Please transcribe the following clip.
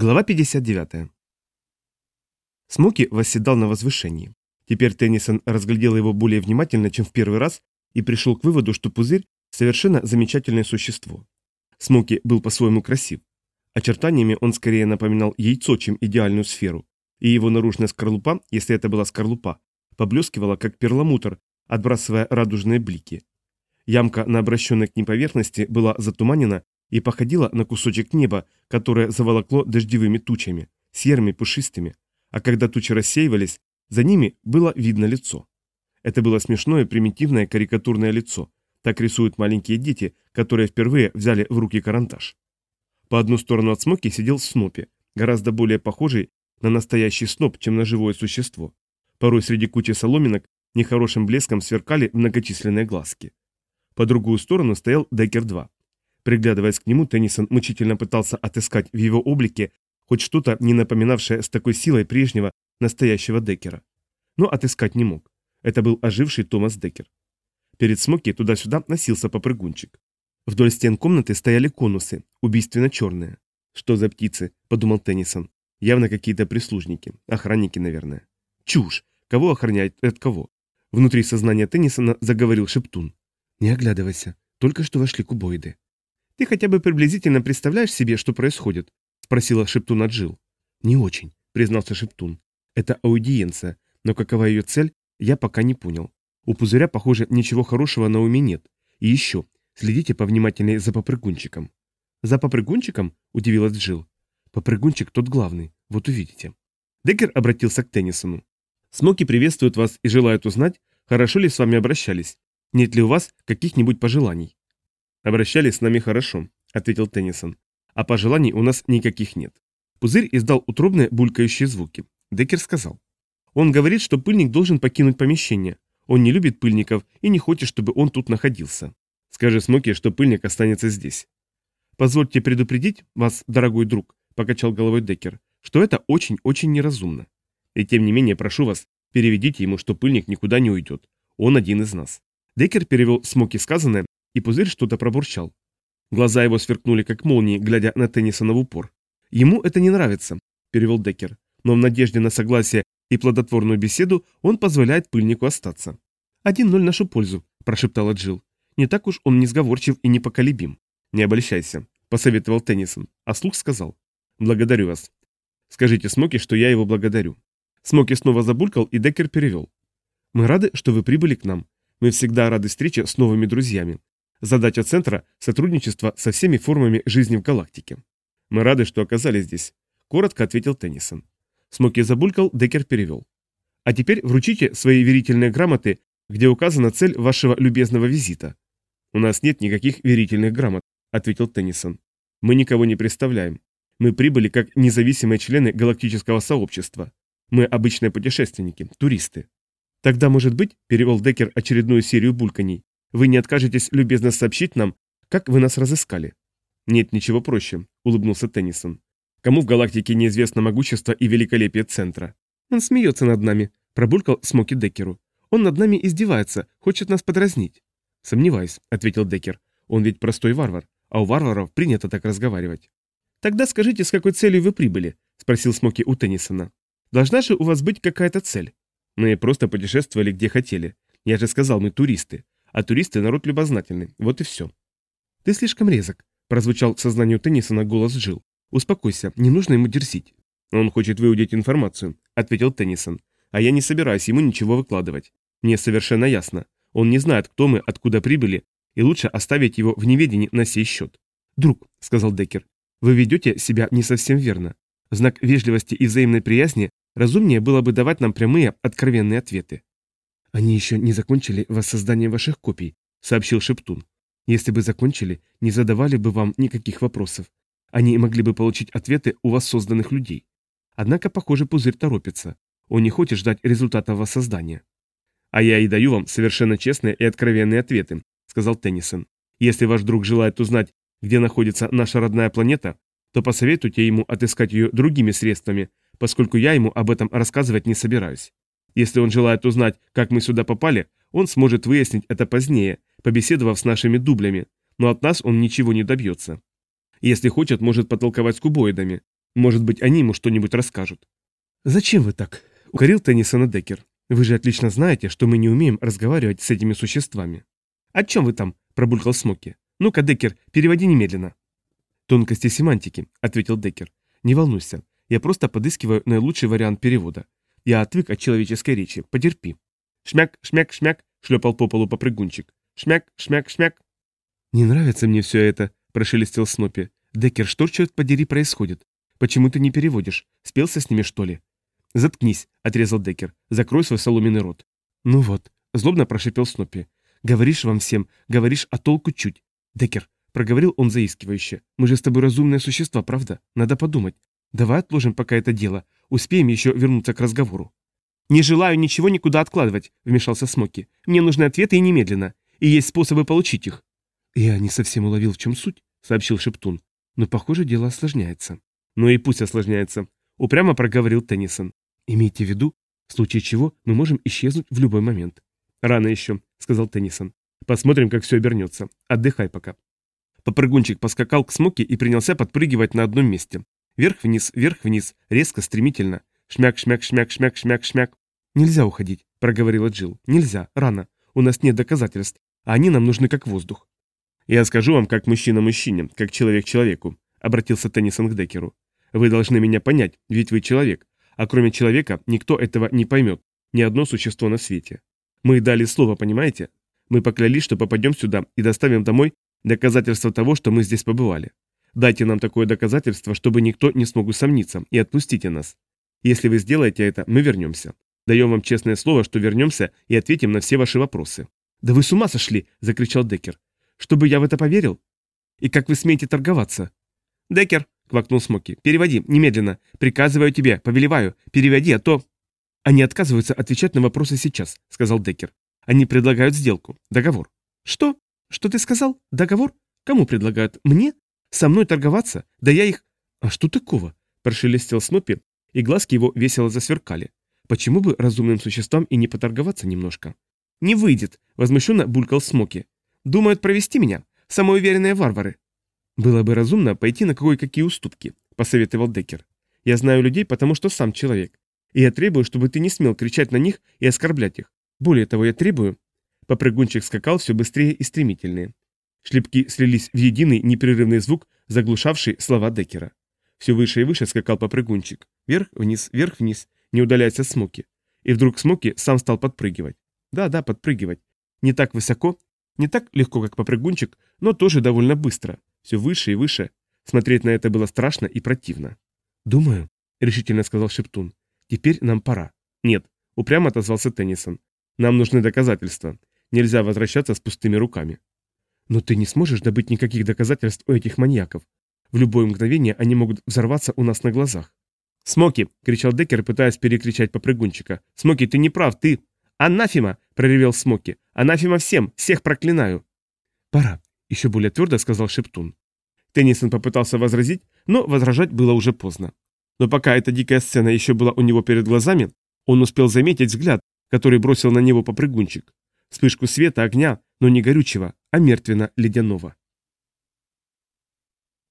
Глава 59. Смоки восседал на возвышении. Теперь Теннисон разглядел его более внимательно, чем в первый раз, и пришел к выводу, что пузырь – совершенно замечательное существо. Смоки был по-своему красив. Очертаниями он скорее напоминал яйцо, чем идеальную сферу, и его наружная скорлупа, если это была скорлупа, поблескивала, как перламутр, отбрасывая радужные блики. Ямка на обращенной к ним поверхности была затуманена и походила на кусочек неба, которое заволокло дождевыми тучами, серыми, пушистыми, а когда тучи рассеивались, за ними было видно лицо. Это было смешное, примитивное, карикатурное лицо. Так рисуют маленькие дети, которые впервые взяли в руки карандаш. По одну сторону от Смоки сидел Снопи, гораздо более похожий на настоящий сноп, чем на живое существо. Порой среди кучи соломинок нехорошим блеском сверкали многочисленные глазки. По другую сторону стоял Деккер-2. Приглядываясь к нему, Теннисон мучительно пытался отыскать в его облике хоть что-то, не напоминавшее с такой силой прежнего настоящего Деккера. Но отыскать не мог. Это был оживший Томас Деккер. Перед Смоки туда-сюда носился попрыгунчик. Вдоль стен комнаты стояли конусы, убийственно черные. «Что за птицы?» – подумал Теннисон. «Явно какие-то прислужники, охранники, наверное». «Чушь! Кого охранять от кого?» Внутри сознания Теннисона заговорил Шептун. «Не оглядывайся, только что вошли кубоиды». «Ты хотя бы приблизительно представляешь себе, что происходит?» – спросила Шептун Аджил. «Не очень», – признался Шептун. «Это аудиенция, но какова ее цель, я пока не понял. У пузыря, похоже, ничего хорошего на уме нет. И еще, следите повнимательнее за попрыгунчиком». «За попрыгунчиком?» – удивилась Джилл. «Попрыгунчик тот главный, вот увидите». Деккер обратился к Теннисону. «Смоки приветствуют вас и желают узнать, хорошо ли с вами обращались. Нет ли у вас каких-нибудь пожеланий?» «Обращались с нами хорошо», — ответил Теннисон. «А пожеланий у нас никаких нет». Пузырь издал утробные булькающие звуки. Деккер сказал. «Он говорит, что пыльник должен покинуть помещение. Он не любит пыльников и не хочет, чтобы он тут находился. Скажи Смоки, что пыльник останется здесь». «Позвольте предупредить вас, дорогой друг», — покачал головой Деккер, «что это очень-очень неразумно. И тем не менее, прошу вас, переведите ему, что пыльник никуда не уйдет. Он один из нас». Деккер перевел Смоки сказанное и пузырь что-то пробурчал. Глаза его сверкнули, как молнии, глядя на Теннисона в упор. «Ему это не нравится», — перевел Деккер, «но в надежде на согласие и плодотворную беседу он позволяет пыльнику остаться». «Один ноль нашу пользу», — прошептала Джилл. «Не так уж он несговорчив и непоколебим». «Не обольщайся», — посоветовал Теннисон, а слух сказал. «Благодарю вас. Скажите Смоки, что я его благодарю». Смоки снова забулькал, и Деккер перевел. «Мы рады, что вы прибыли к нам. Мы всегда рады встрече с новыми друзьями. Задача центра – сотрудничество со всеми формами жизни в галактике. Мы рады, что оказались здесь, коротко ответил Теннисон. Смоки забулькал, Деккер перевел. А теперь вручите свои верительные грамоты, где указана цель вашего любезного визита. У нас нет никаких верительных грамот, ответил Теннисон. Мы никого не представляем. Мы прибыли как независимые члены галактического сообщества. Мы обычные путешественники, туристы. Тогда, может быть, перевел Деккер очередную серию бульканий, вы не откажетесь любезно сообщить нам, как вы нас разыскали?» «Нет ничего проще», — улыбнулся Теннисон. «Кому в галактике неизвестно могущество и великолепие центра?» «Он смеется над нами», — пробулькал Смоки Деккеру. «Он над нами издевается, хочет нас подразнить». «Сомневаюсь», — ответил Деккер. «Он ведь простой варвар, а у варваров принято так разговаривать». «Тогда скажите, с какой целью вы прибыли?» — спросил Смоки у Теннисона. «Должна же у вас быть какая-то цель?» «Мы просто путешествовали где хотели. Я же сказал, мы туристы. А туристы народ любознательный, вот и все. Ты слишком резок, прозвучал к сознанию Теннисона голос Джил. Успокойся, не нужно ему дерзить. Он хочет выудить информацию, ответил Теннисон. А я не собираюсь ему ничего выкладывать. Мне совершенно ясно. Он не знает, кто мы, откуда прибыли, и лучше оставить его в неведении на сей счет. «Друг», — сказал Деккер, — «вы ведете себя не совсем верно. В знак вежливости и взаимной приязни разумнее было бы давать нам прямые, откровенные ответы. «Они еще не закончили воссоздание ваших копий», — сообщил Шептун. «Если бы закончили, не задавали бы вам никаких вопросов. Они могли бы получить ответы у воссозданных людей. Однако, похоже, пузырь торопится. Он не хочет ждать результата воссоздания». «А я и даю вам совершенно честные и откровенные ответы», — сказал Теннисон. «Если ваш друг желает узнать, где находится наша родная планета, то посоветуйте ему отыскать ее другими средствами, поскольку я ему об этом рассказывать не собираюсь. Если он желает узнать, как мы сюда попали, он сможет выяснить это позднее, побеседовав с нашими дублями, но от нас он ничего не добьется. Если хочет, может потолковать с кубоидами. Может быть, они ему что-нибудь расскажут. «Зачем вы так?» — укорил Теннисона Деккер. «Вы же отлично знаете, что мы не умеем разговаривать с этими существами». «О чем вы там?» — пробулькал Смоки. «Ну-ка, Деккер, переводи немедленно». «Тонкости семантики», — ответил Деккер. «Не волнуйся, я просто подыскиваю наилучший вариант перевода. Я отвык от человеческой речи, потерпи». «Шмяк, шмяк, шмяк», — шлепал по полу попрыгунчик. «Шмяк, шмяк, шмяк». «Не нравится мне все это», — прошелестел Снопи. «Деккер, что, черт подери, происходит? Почему ты не переводишь? Спелся с ними, что ли?» «Заткнись», — отрезал Деккер. «Закрой свой соломенный рот». «Ну вот», — злобно прошипел Снопи. «Говоришь вам всем, говоришь, а толку чуть. Деккер, проговорил он заискивающе. «Мы же с тобой разумные существа, правда? Надо подумать. Давай отложим пока это дело. Успеем еще вернуться к разговору». «Не желаю ничего никуда откладывать», — вмешался Смоки. «Мне нужны ответы и немедленно. И есть способы получить их». «Я не совсем уловил, в чем суть», — сообщил Шептун. «Но, похоже, дело осложняется». «Ну и пусть осложняется», — упрямо проговорил Теннисон. «Имейте в виду, в случае чего мы можем исчезнуть в любой момент». «Рано еще», — сказал Теннисон. «Посмотрим, как все обернется. Отдыхай пока». Попрыгунчик поскакал к смоке и принялся подпрыгивать на одном месте. Вверх-вниз, вверх-вниз, резко, стремительно. Шмяк, шмяк, шмяк, шмяк, шмяк, шмяк. «Нельзя уходить», — проговорила Джилл. «Нельзя, рано. У нас нет доказательств, а они нам нужны как воздух». «Я скажу вам, как мужчина мужчине, как человек человеку», — обратился Теннисон к Деккеру. «Вы должны меня понять, ведь вы человек, а кроме человека никто этого не поймет, ни одно существо на свете. Мы дали слово, понимаете? Мы поклялись, что попадем сюда и доставим домой Доказательство того, что мы здесь побывали. Дайте нам такое доказательство, чтобы никто не смог усомниться, и отпустите нас. Если вы сделаете это, мы вернемся. Даем вам честное слово, что вернемся и ответим на все ваши вопросы». «Да вы с ума сошли!» – закричал Деккер. «Чтобы я в это поверил? И как вы смеете торговаться?» «Деккер!» – квакнул Смоки. «Переводи, немедленно. Приказываю тебе, повелеваю. Переводи, а то...» «Они отказываются отвечать на вопросы сейчас», – сказал Деккер. «Они предлагают сделку, договор». «Что?» «Что ты сказал? Договор? Кому предлагают? Мне? Со мной торговаться? Да я их...» «А что такого?» – прошелестел Снопи, и глазки его весело засверкали. «Почему бы разумным существам и не поторговаться немножко?» «Не выйдет!» – возмущенно булькал Смоки. «Думают провести меня? Самоуверенные варвары!» «Было бы разумно пойти на кое-какие уступки», – посоветовал Деккер. «Я знаю людей, потому что сам человек. И я требую, чтобы ты не смел кричать на них и оскорблять их. Более того, я требую, Попрыгунчик скакал все быстрее и стремительнее. Шлепки слились в единый непрерывный звук, заглушавший слова Деккера. Все выше и выше скакал попрыгунчик. Вверх-вниз, вверх-вниз, не удаляясь от Смоки. И вдруг Смоки сам стал подпрыгивать. Да-да, подпрыгивать. Не так высоко, не так легко, как попрыгунчик, но тоже довольно быстро. Все выше и выше. Смотреть на это было страшно и противно. «Думаю», — решительно сказал Шептун, — «теперь нам пора». «Нет», — упрямо отозвался Теннисон. «Нам нужны доказательства. Нельзя возвращаться с пустыми руками. Но ты не сможешь добыть никаких доказательств у этих маньяков. В любое мгновение они могут взорваться у нас на глазах. «Смоки!» — кричал Деккер, пытаясь перекричать попрыгунчика. «Смоки, ты не прав, ты...» «Анафима!» — проревел Смоки. «Анафима всем! Всех проклинаю!» «Пора!» — еще более твердо сказал Шептун. Теннисон попытался возразить, но возражать было уже поздно. Но пока эта дикая сцена еще была у него перед глазами, он успел заметить взгляд, который бросил на него попрыгунчик. Вспышку света, огня, но не горючего, а мертвенно-ледяного.